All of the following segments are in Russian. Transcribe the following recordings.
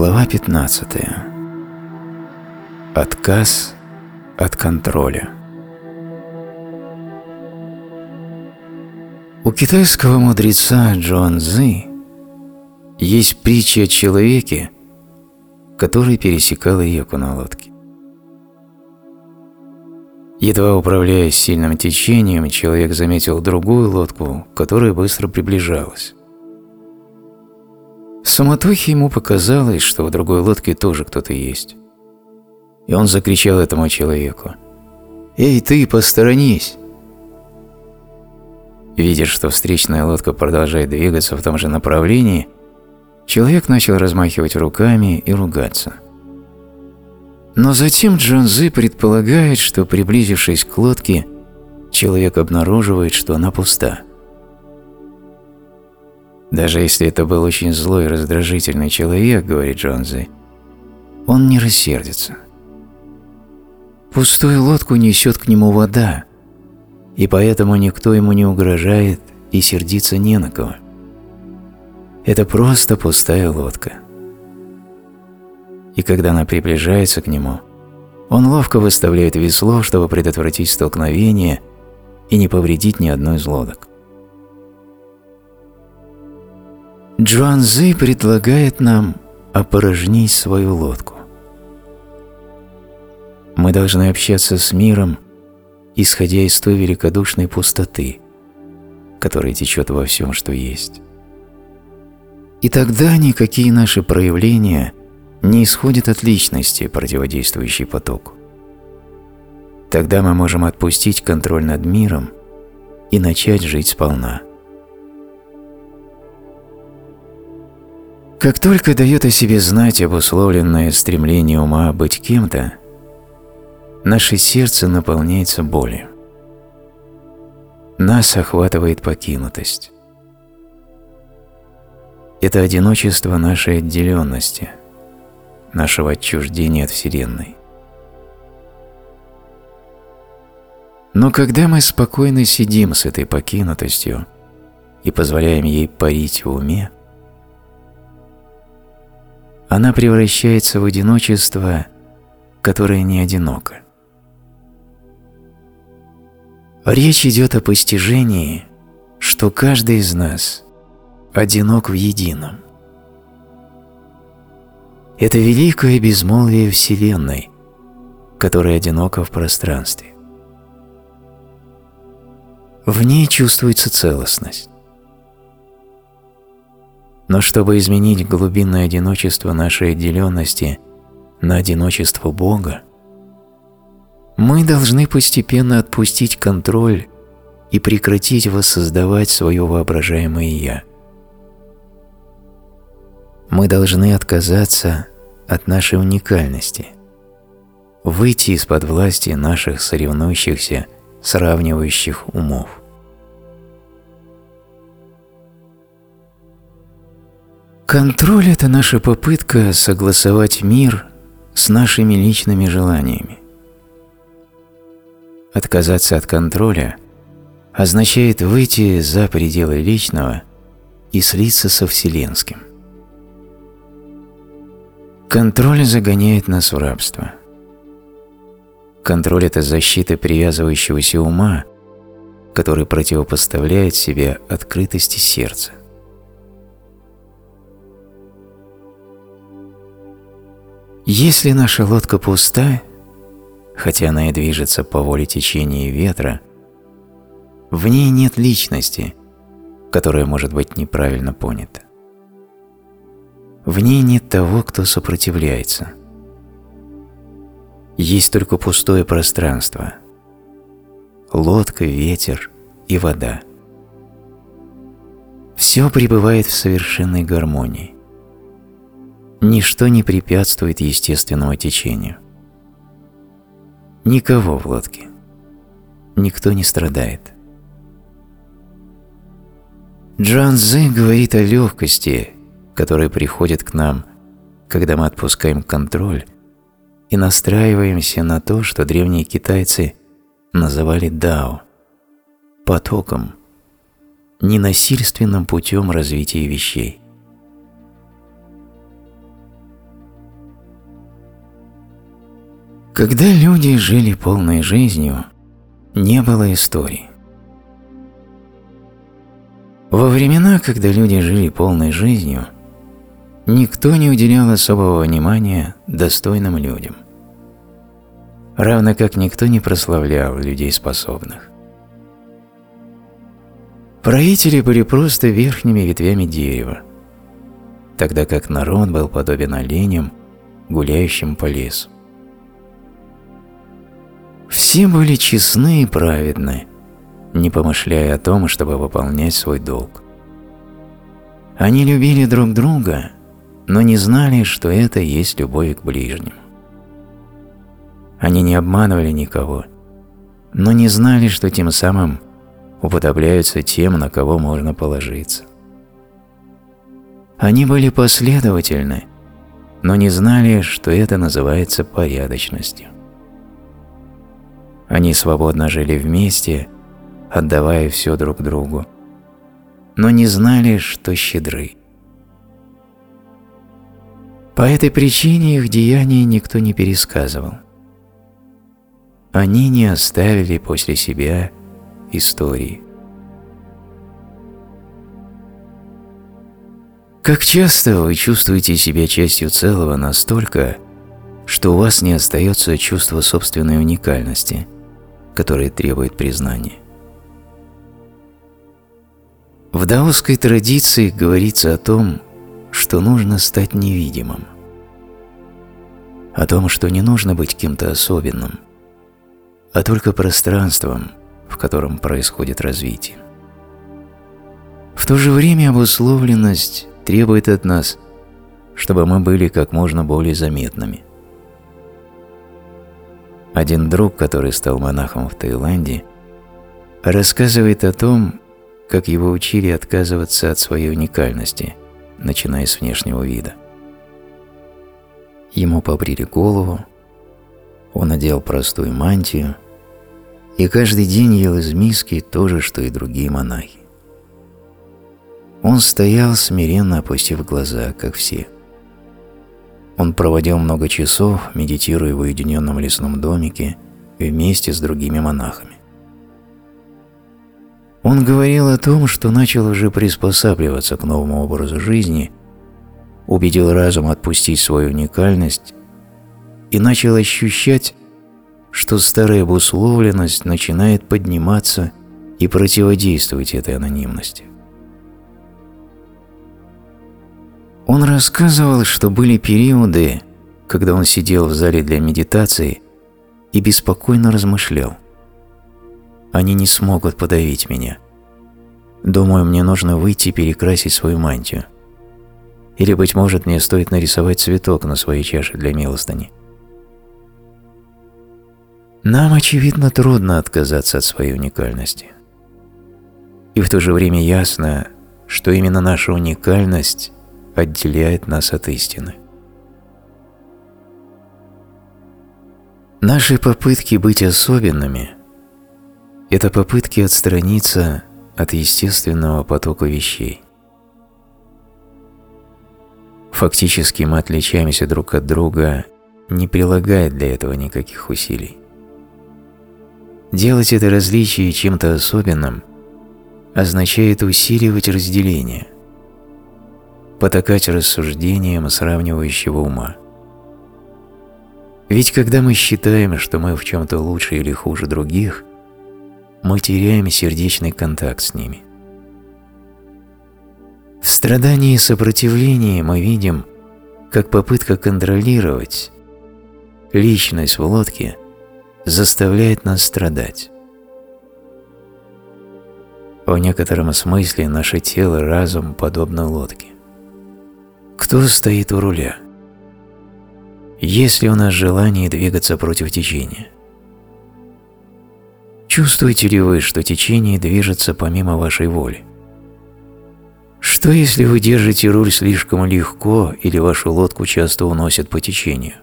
Глава 15. Отказ от контроля. У китайского мудреца Джуан Цзы есть притча о человеке, который пересекал реку на лодке. Едва управляясь сильным течением, человек заметил другую лодку, которая быстро приближалась. Суматохе ему показалось, что в другой лодке тоже кто-то есть. И он закричал этому человеку. «Эй, ты, посторонись!» Видя, что встречная лодка продолжает двигаться в том же направлении, человек начал размахивать руками и ругаться. Но затем Джон Зы предполагает, что, приблизившись к лодке, человек обнаруживает, что она пуста. Даже если это был очень злой и раздражительный человек, говорит Джонзи, он не рассердится. Пустую лодку несет к нему вода, и поэтому никто ему не угрожает и сердиться не на кого. Это просто пустая лодка. И когда она приближается к нему, он ловко выставляет весло, чтобы предотвратить столкновение и не повредить ни одной из лодок. Джуан Цзы предлагает нам опорожнить свою лодку. Мы должны общаться с миром, исходя из той великодушной пустоты, которая течет во всем, что есть. И тогда никакие наши проявления не исходят от личности, противодействующей потоку. Тогда мы можем отпустить контроль над миром и начать жить сполна. Как только дает о себе знать обусловленное стремление ума быть кем-то, наше сердце наполняется болью. Нас охватывает покинутость. Это одиночество нашей отделенности, нашего отчуждения от Вселенной. Но когда мы спокойно сидим с этой покинутостью и позволяем ей парить в уме, она превращается в одиночество, которое не одиноко. Речь идет о постижении, что каждый из нас одинок в едином. Это великое безмолвие Вселенной, которое одиноко в пространстве. В ней чувствуется целостность. Но чтобы изменить глубинное одиночество нашей отделенности на одиночество Бога, мы должны постепенно отпустить контроль и прекратить воссоздавать свое воображаемое «я». Мы должны отказаться от нашей уникальности, выйти из-под власти наших соревнующихся, сравнивающих умов. Контроль – это наша попытка согласовать мир с нашими личными желаниями. Отказаться от контроля означает выйти за пределы личного и слиться со Вселенским. Контроль загоняет нас в рабство. Контроль – это защита привязывающегося ума, который противопоставляет себе открытости сердца. Если наша лодка пуста, хотя она и движется по воле течения ветра, в ней нет личности, которая может быть неправильно понята. В ней нет того, кто сопротивляется. Есть только пустое пространство, лодка, ветер и вода. Все пребывает в совершенной гармонии. Ничто не препятствует естественному течению. Никого в лодке. Никто не страдает. Джан Цзы говорит о легкости, которая приходит к нам, когда мы отпускаем контроль и настраиваемся на то, что древние китайцы называли дао – потоком, ненасильственным путем развития вещей. Когда люди жили полной жизнью, не было истории. Во времена, когда люди жили полной жизнью, никто не уделял особого внимания достойным людям, равно как никто не прославлял людей способных. Правители были просто верхними ветвями дерева, тогда как народ был подобен оленям, гуляющим по лесу. Все были честны и праведны, не помышляя о том, чтобы выполнять свой долг. Они любили друг друга, но не знали, что это есть любовь к ближним. Они не обманывали никого, но не знали, что тем самым уподобляются тем, на кого можно положиться. Они были последовательны, но не знали, что это называется порядочностью. Они свободно жили вместе, отдавая все друг другу, но не знали, что щедры. По этой причине их деяния никто не пересказывал. Они не оставили после себя истории. Как часто вы чувствуете себя частью целого настолько, что у вас не остается чувства собственной уникальности, которое требует признания. В даосской традиции говорится о том, что нужно стать невидимым, о том, что не нужно быть кем-то особенным, а только пространством, в котором происходит развитие. В то же время обусловленность требует от нас, чтобы мы были как можно более заметными. Один друг, который стал монахом в Таиланде, рассказывает о том, как его учили отказываться от своей уникальности, начиная с внешнего вида. Ему побрили голову, он надел простую мантию и каждый день ел из миски то же, что и другие монахи. Он стоял, смиренно опустив глаза, как все. Он проводил много часов, медитируя в уединенном лесном домике вместе с другими монахами. Он говорил о том, что начал уже приспосабливаться к новому образу жизни, убедил разум отпустить свою уникальность и начал ощущать, что старая обусловленность начинает подниматься и противодействовать этой анонимности. Он рассказывал, что были периоды, когда он сидел в зале для медитации и беспокойно размышлял – они не смогут подавить меня. Думаю, мне нужно выйти и перекрасить свою мантию. Или, быть может, мне стоит нарисовать цветок на своей чаше для милостыни. Нам, очевидно, трудно отказаться от своей уникальности. И в то же время ясно, что именно наша уникальность отделяет нас от истины. Наши попытки быть особенными – это попытки отстраниться от естественного потока вещей. Фактически мы отличаемся друг от друга, не прилагая для этого никаких усилий. Делать это различие чем-то особенным означает усиливать разделение, потакать рассуждением сравнивающего ума. Ведь когда мы считаем, что мы в чем-то лучше или хуже других – мы теряем сердечный контакт с ними. В страдании и сопротивлении мы видим, как попытка контролировать личность в лодке заставляет нас страдать. В некотором смысле наше тело разум подобны лодке. Кто стоит у руля? Есть ли у нас желание двигаться против течения? Чувствуете ли вы, что течение движется помимо вашей воли? Что если вы держите руль слишком легко или вашу лодку часто уносят по течению?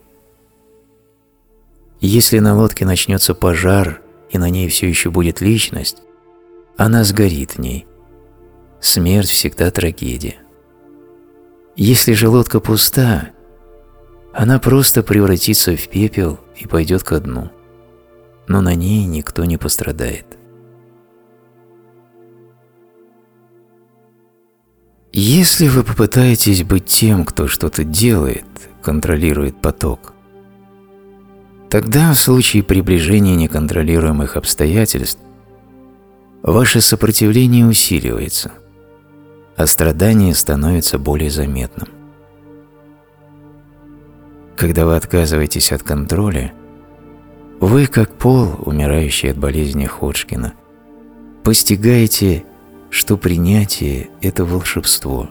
Если на лодке начнется пожар и на ней все еще будет личность, она сгорит в ней. Смерть всегда трагедия. Если же лодка пуста, она просто превратится в пепел и пойдет ко дну, но на ней никто не пострадает. Если вы попытаетесь быть тем, кто что-то делает, контролирует поток, тогда в случае приближения неконтролируемых обстоятельств ваше сопротивление усиливается, а страдание становится более заметным. Когда вы отказываетесь от контроля, вы, как Пол, умирающий от болезни Ходжкина, постигаете что принятие – это волшебство.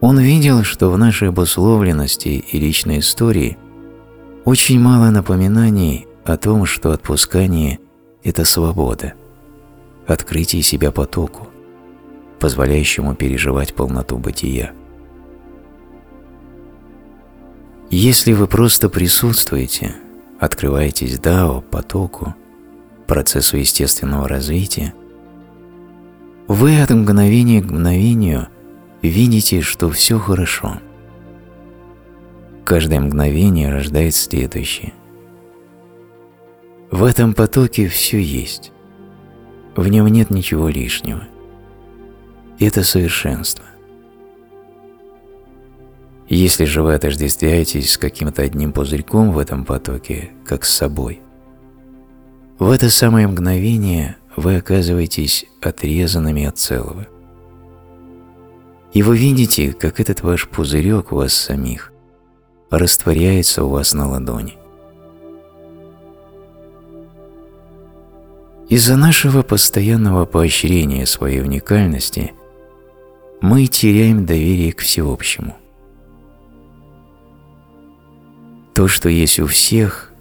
Он видел, что в нашей обусловленности и личной истории очень мало напоминаний о том, что отпускание – это свобода, открытие себя потоку, позволяющему переживать полноту бытия. Если вы просто присутствуете, открываетесь Дао, потоку, процессу естественного развития, вы от мгновения к мгновению видите, что все хорошо. Каждое мгновение рождает следующее. В этом потоке все есть. В нем нет ничего лишнего. Это совершенство. Если же вы отождествляетесь с каким-то одним пузырьком в этом потоке, как с собой, в это самое мгновение вы оказываетесь отрезанными от целого. И вы видите, как этот ваш пузырек у вас самих растворяется у вас на ладони. Из-за нашего постоянного поощрения своей уникальности мы теряем доверие к всеобщему. То, что есть у всех,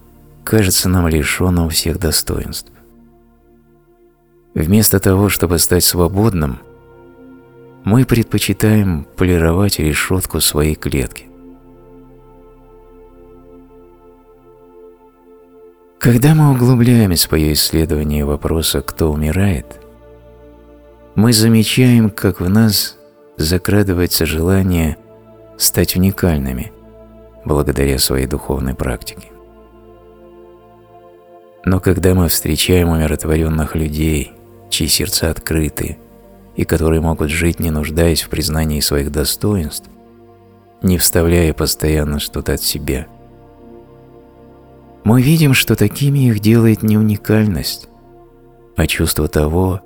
кажется нам лишенным всех достоинств. Вместо того, чтобы стать свободным, мы предпочитаем полировать решетку своей клетки. Когда мы углубляем свое исследование вопроса «кто умирает?», мы замечаем, как в нас закрадывается желание стать уникальными благодаря своей духовной практике. Но когда мы встречаем умиротворенных людей, чьи сердца открыты и которые могут жить, не нуждаясь в признании своих достоинств, не вставляя постоянно что-то от себя. Мы видим, что такими их делает не уникальность, а чувство того,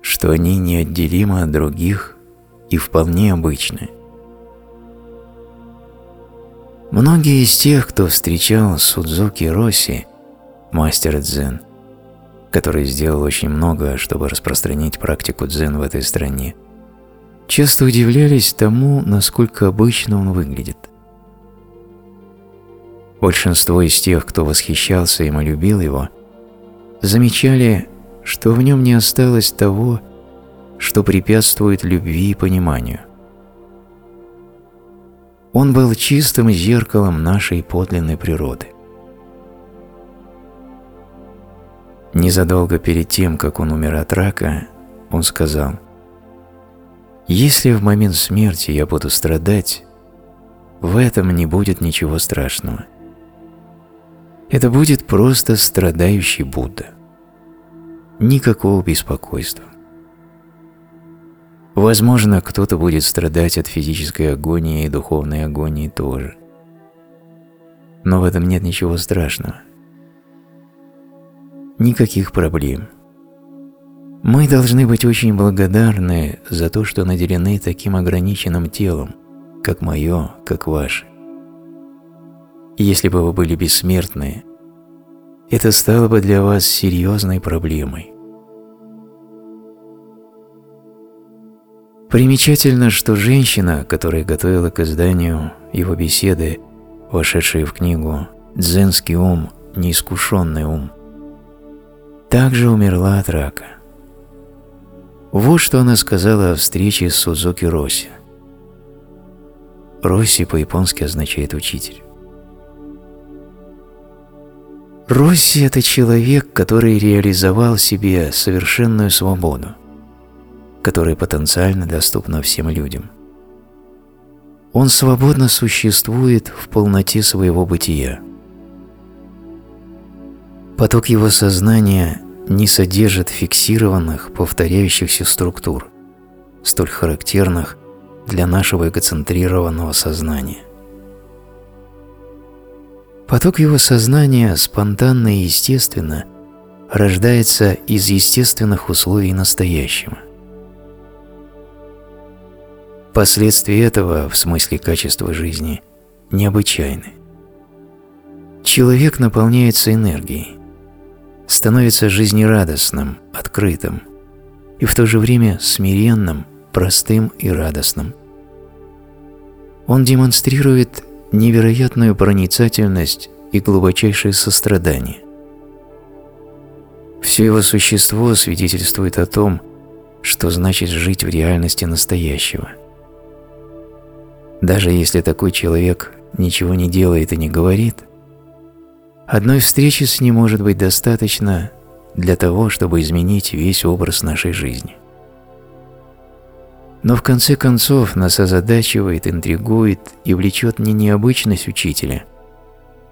что они неотделимы от других и вполне обычны. Многие из тех, кто встречал Судзуки Росси, мастера дзен, который сделал очень много, чтобы распространить практику дзен в этой стране, часто удивлялись тому, насколько обычно он выглядит. Большинство из тех, кто восхищался им и любил его, замечали, что в нем не осталось того, что препятствует любви и пониманию. Он был чистым зеркалом нашей подлинной природы – Незадолго перед тем, как он умер от рака, он сказал, «Если в момент смерти я буду страдать, в этом не будет ничего страшного. Это будет просто страдающий Будда. Никакого беспокойства. Возможно, кто-то будет страдать от физической агонии и духовной агонии тоже. Но в этом нет ничего страшного никаких проблем. Мы должны быть очень благодарны за то, что наделены таким ограниченным телом, как мое, как ваше. Если бы вы были бессмертны, это стало бы для вас серьезной проблемой. Примечательно, что женщина, которая готовила к изданию его беседы, вошедшие в книгу «Дзенский ум, неискушенный ум», также умерла от рака. Вот что она сказала о встрече с Сузуки Росси. Росси по-японски означает «учитель». Росси – это человек, который реализовал себе совершенную свободу, которая потенциально доступна всем людям. Он свободно существует в полноте своего бытия – Поток его сознания не содержит фиксированных, повторяющихся структур, столь характерных для нашего эгоцентрированного сознания. Поток его сознания спонтанно и естественно рождается из естественных условий настоящего. Последствия этого, в смысле качества жизни, необычайны. Человек наполняется энергией, становится жизнерадостным, открытым и в то же время смиренным, простым и радостным. Он демонстрирует невероятную проницательность и глубочайшее сострадание. Все его существо свидетельствует о том, что значит жить в реальности настоящего – даже если такой человек ничего не делает и не говорит, одной встречи с ним может быть достаточно для того, чтобы изменить весь образ нашей жизни. Но в конце концов нас озадачивает, интригует и влечет не необычность учителя,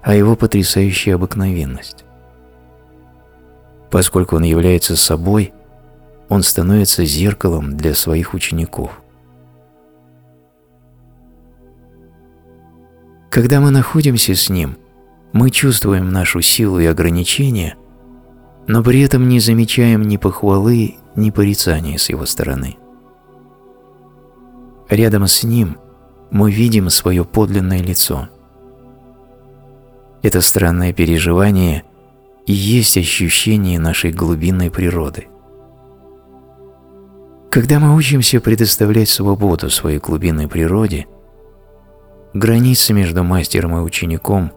а его потрясающая обыкновенность. Поскольку он является собой, он становится зеркалом для своих учеников – Когда мы находимся с Ним, мы чувствуем нашу силу и ограничения, но при этом не замечаем ни похвалы, ни порицания с Его стороны. Рядом с Ним мы видим свое подлинное лицо. Это странное переживание и есть ощущение нашей глубинной природы. Когда мы учимся предоставлять свободу своей глубинной природе – Границы между мастером и учеником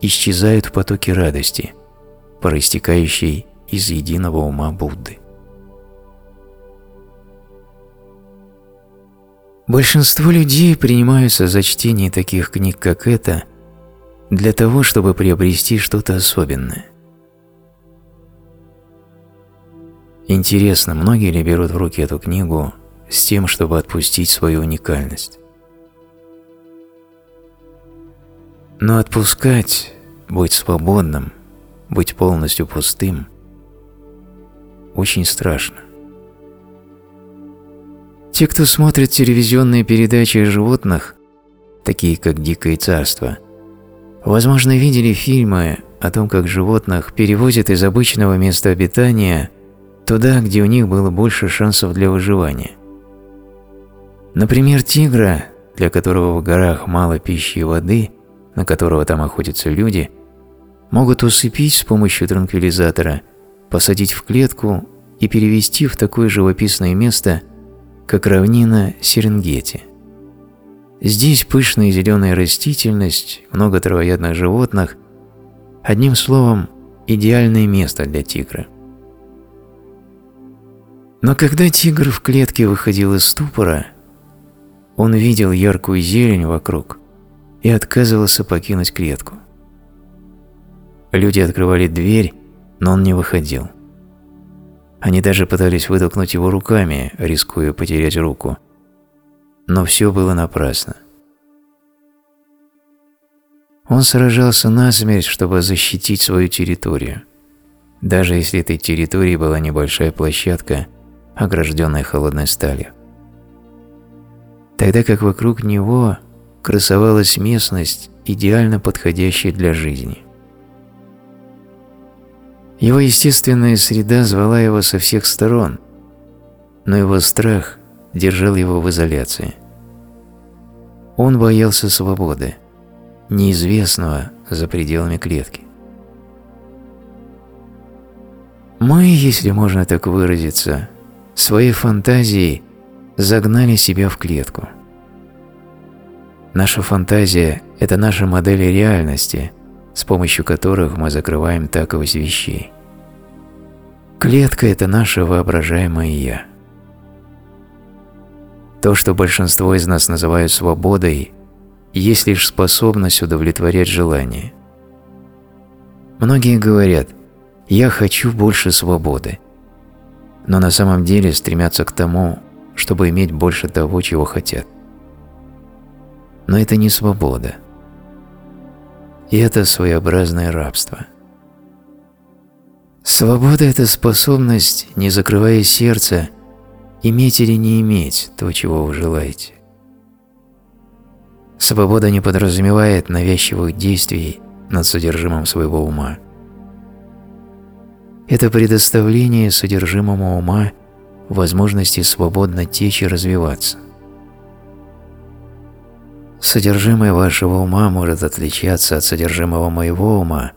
исчезают в потоке радости, проистекающей из единого ума Будды. Большинство людей принимаются за чтение таких книг, как эта, для того, чтобы приобрести что-то особенное. Интересно, многие ли берут в руки эту книгу с тем, чтобы отпустить свою уникальность? Но отпускать, быть свободным, быть полностью пустым очень страшно. Те, кто смотрит телевизионные передачи о животных, такие как «Дикое царство», возможно, видели фильмы о том, как животных перевозят из обычного места обитания туда, где у них было больше шансов для выживания. Например, тигра, для которого в горах мало пищи и воды – на которого там охотятся люди, могут усыпить с помощью транквилизатора, посадить в клетку и перевести в такое живописное место, как равнина Серенгети. Здесь пышная зеленая растительность, много травоядных животных, одним словом, идеальное место для тигра. Но когда тигр в клетке выходил из ступора, он видел яркую зелень вокруг – и отказывался покинуть клетку. Люди открывали дверь, но он не выходил. Они даже пытались вытолкнуть его руками, рискуя потерять руку. Но все было напрасно. Он сражался насмерть, чтобы защитить свою территорию, даже если этой территорией была небольшая площадка, огражденная холодной сталью. Тогда как вокруг него красовалась местность, идеально подходящая для жизни. Его естественная среда звала его со всех сторон, но его страх держал его в изоляции. Он боялся свободы, неизвестного за пределами клетки. Мы, если можно так выразиться, своей фантазией загнали себя в клетку – Наша фантазия – это наши модели реальности, с помощью которых мы закрываем таковость вещей. Клетка – это наше воображаемое «я». То, что большинство из нас называют свободой, есть лишь способность удовлетворять желания. Многие говорят «я хочу больше свободы», но на самом деле стремятся к тому, чтобы иметь больше того, чего хотят. Но это не свобода. И это своеобразное рабство. Свобода – это способность, не закрывая сердце, иметь или не иметь то, чего вы желаете. Свобода не подразумевает навязчивых действий над содержимым своего ума. Это предоставление содержимому ума возможности свободно течь и развиваться. Содержимое вашего ума может отличаться от содержимого моего ума,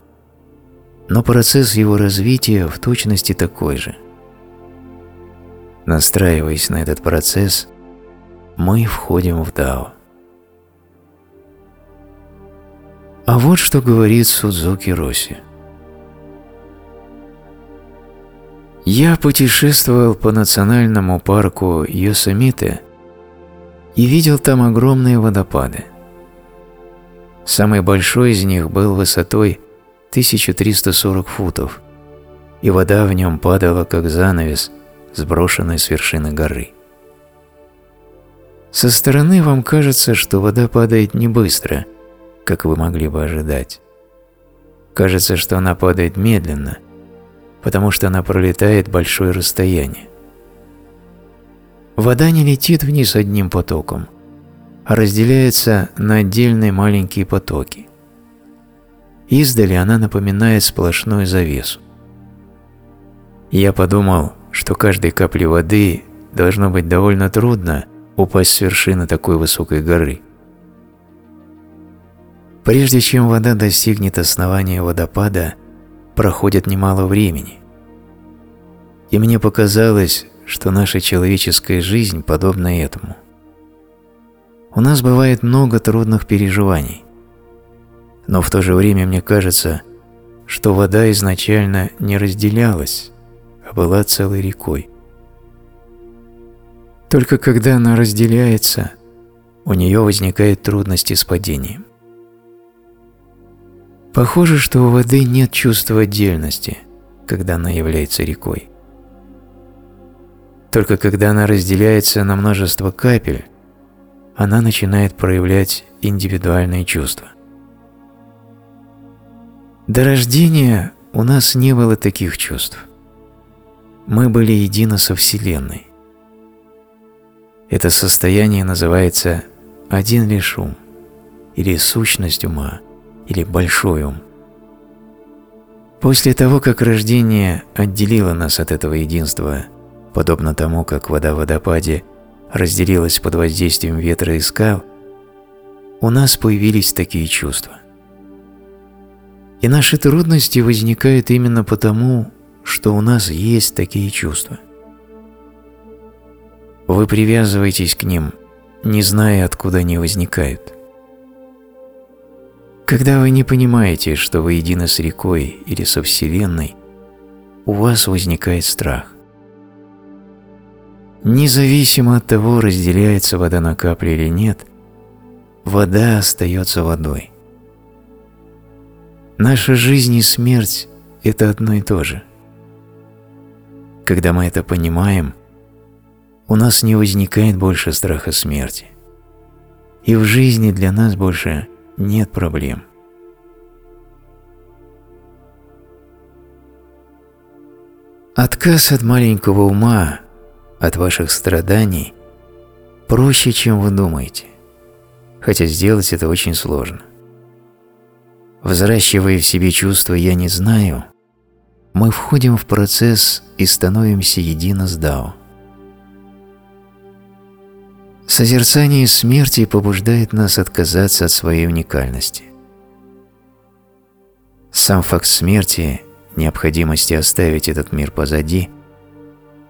но процесс его развития в точности такой же. Настраиваясь на этот процесс, мы входим в Дао. А вот что говорит Судзуки Роси. Я путешествовал по национальному парку Йосемите и видел там огромные водопады. Самый большой из них был высотой 1340 футов, и вода в нем падала, как занавес, сброшенный с вершины горы. Со стороны вам кажется, что вода падает не быстро – как вы могли бы ожидать. Кажется, что она падает медленно, потому что она пролетает большое расстояние. Вода не летит вниз одним потоком, а разделяется на отдельные маленькие потоки. Издали она напоминает сплошную завесу. Я подумал, что каждой капле воды должно быть довольно трудно упасть с вершины такой высокой горы. Прежде чем вода достигнет основания водопада, проходит немало времени. И мне показалось, что наша человеческая жизнь подобна этому. У нас бывает много трудных переживаний, но в то же время мне кажется, что вода изначально не разделялась, а была целой рекой. Только когда она разделяется, у нее возникают трудности с падением. Похоже, что у воды нет чувства отдельности, когда она является рекой. Только когда она разделяется на множество капель, она начинает проявлять индивидуальные чувства. До рождения у нас не было таких чувств. Мы были едины со Вселенной. Это состояние называется «один лишь ум» или «сущность ума» или большой ум. После того, как рождение отделило нас от этого единства, подобно тому, как вода в водопаде разделилась под воздействием ветра и скал, у нас появились такие чувства. И наши трудности возникают именно потому, что у нас есть такие чувства. Вы привязываетесь к ним, не зная, откуда они возникают – когда вы не понимаете, что вы едины с рекой или со Вселенной, у вас возникает страх. Независимо от того, разделяется вода на капли или нет, вода остается водой. Наша жизнь и смерть – это одно и то же. Когда мы это понимаем, у нас не возникает больше страха смерти. И в жизни для нас больше нет проблем. Отказ от маленького ума, от ваших страданий проще, чем вы думаете, хотя сделать это очень сложно. Взращивая в себе чувство «я не знаю», мы входим в процесс и становимся едино с Дао. Созерцание смерти побуждает нас отказаться от своей уникальности. Сам факт смерти, необходимости оставить этот мир позади,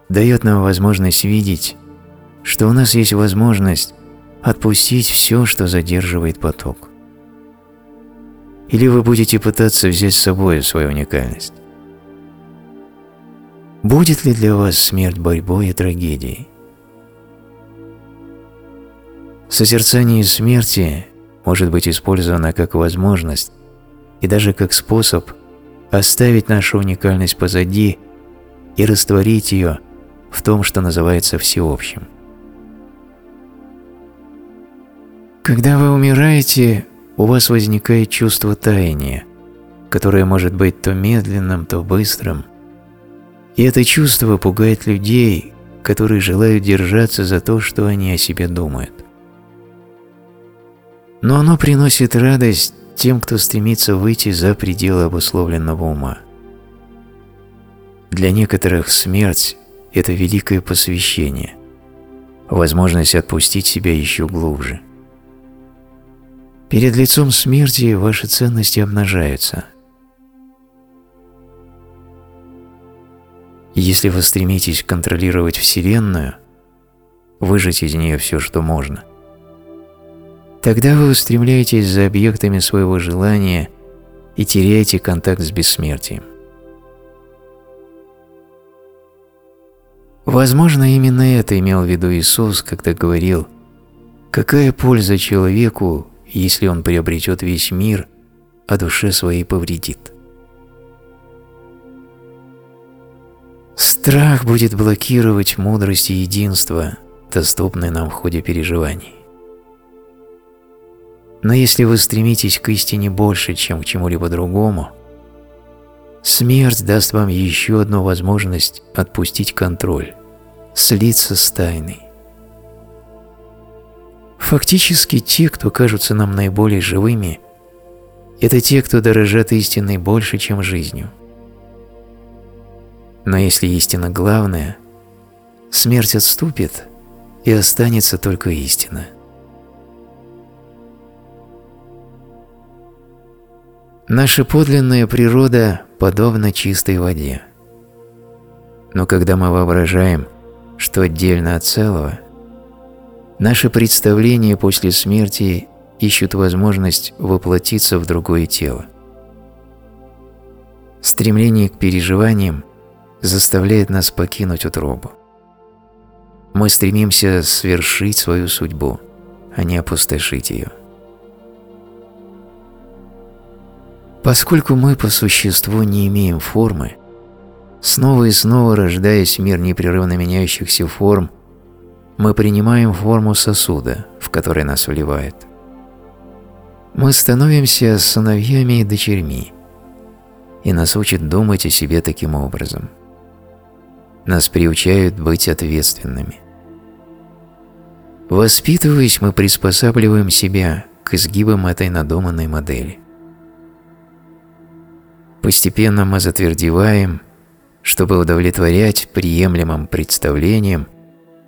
дает нам возможность видеть, что у нас есть возможность отпустить все, что задерживает поток. Или вы будете пытаться взять с собой свою уникальность. Будет ли для вас смерть борьбой и трагедией? Созерцание смерти может быть использовано как возможность и даже как способ оставить нашу уникальность позади и растворить ее в том, что называется всеобщим. Когда вы умираете, у вас возникает чувство таяния, которое может быть то медленным, то быстрым, И это чувство пугает людей, которые желают держаться за то, что они о себе думают. Но оно приносит радость тем, кто стремится выйти за пределы обусловленного ума. Для некоторых смерть – это великое посвящение, возможность отпустить себя еще глубже. Перед лицом смерти ваши ценности обнажаются. Если вы стремитесь контролировать Вселенную, выжать из нее все, что можно, тогда вы устремляетесь за объектами своего желания и теряете контакт с бессмертием. Возможно, именно это имел в виду Иисус, когда говорил «Какая польза человеку, если он приобретет весь мир, а душе своей повредит?» Страх будет блокировать мудрость и единство, доступные нам в ходе переживаний. Но если вы стремитесь к истине больше, чем к чему-либо другому, смерть даст вам еще одну возможность отпустить контроль слиться с тайной. Фактически те, кто кажутся нам наиболее живыми, это те, кто дорожат истиной больше, чем жизнью. Но если истина главная, смерть отступит, и останется только истина. Наша подлинная природа подобна чистой воде. Но когда мы воображаем – что отдельно от целого, наши представления после смерти ищут возможность воплотиться в другое тело. Стремление к переживаниям заставляет нас покинуть утробу. Мы стремимся свершить свою судьбу, а не опустошить ее. Поскольку мы по существу не имеем формы, Снова и снова рождаясь в мир непрерывно меняющихся форм, мы принимаем форму сосуда, в который нас вливает. Мы становимся сыновьями и дочерьми, и нас учат думать о себе таким образом. Нас приучают быть ответственными. Воспитываясь, мы приспосабливаем себя к изгибам этой надуманной модели. Постепенно мы затвердеваем чтобы удовлетворять приемлемым представлениям,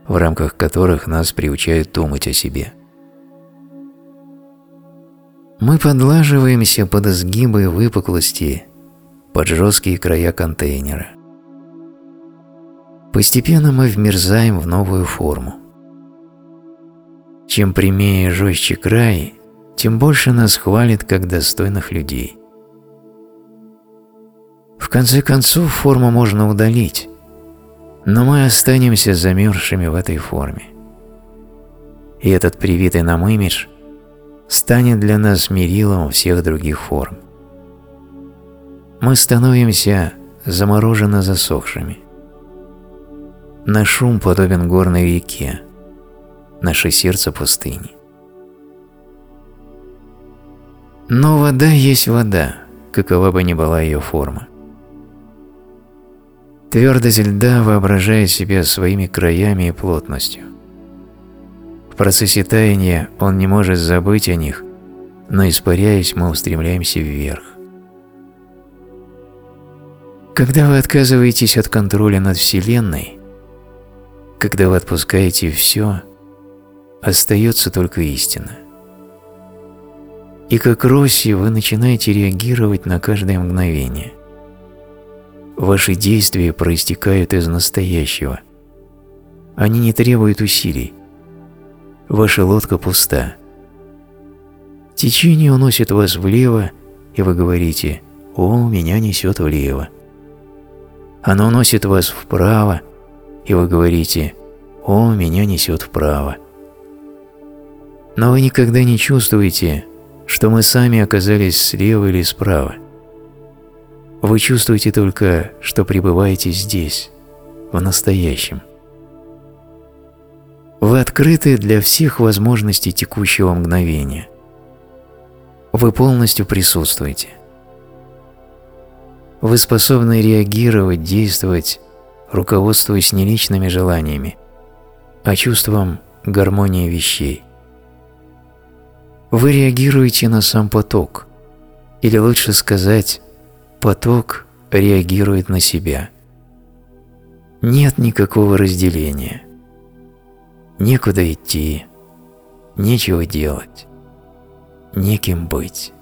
в рамках которых нас приучают думать о себе. Мы подлаживаемся под изгибы выпуклости, под жесткие края контейнера. Постепенно мы вмерзаем в новую форму. Чем прямее и жестче край, тем больше нас хвалит как достойных людей. В конце концов, форму можно удалить, но мы останемся замерзшими в этой форме. И этот привитый нам имидж станет для нас мерилом всех других форм. Мы становимся замороженно засохшими. Наш шум подобен горной реке, наше сердце пустыни. Но вода есть вода, какова бы ни была ее форма. Твердость льда воображает себя своими краями и плотностью. В процессе таяния он не может забыть о них, но испаряясь, мы устремляемся вверх. Когда вы отказываетесь от контроля над Вселенной, когда вы отпускаете все, остается только истина. И как Росси вы начинаете реагировать на каждое мгновение. Ваши действия проистекают из настоящего. Они не требуют усилий. Ваша лодка пуста. Течение уносит вас влево, и вы говорите «О, меня несет влево». Оно уносит вас вправо, и вы говорите «О, меня несет вправо». Но вы никогда не чувствуете, что мы сами оказались слева или справа. Вы чувствуете только, что пребываете здесь, в настоящем. Вы открыты для всех возможностей текущего мгновения. Вы полностью присутствуете. Вы способны реагировать, действовать руководствуясь не личными желаниями, а чувством гармонии вещей. Вы реагируете на сам поток, или лучше сказать, поток реагирует на себя. Нет никакого разделения. Некуда идти, нечего делать, неким быть.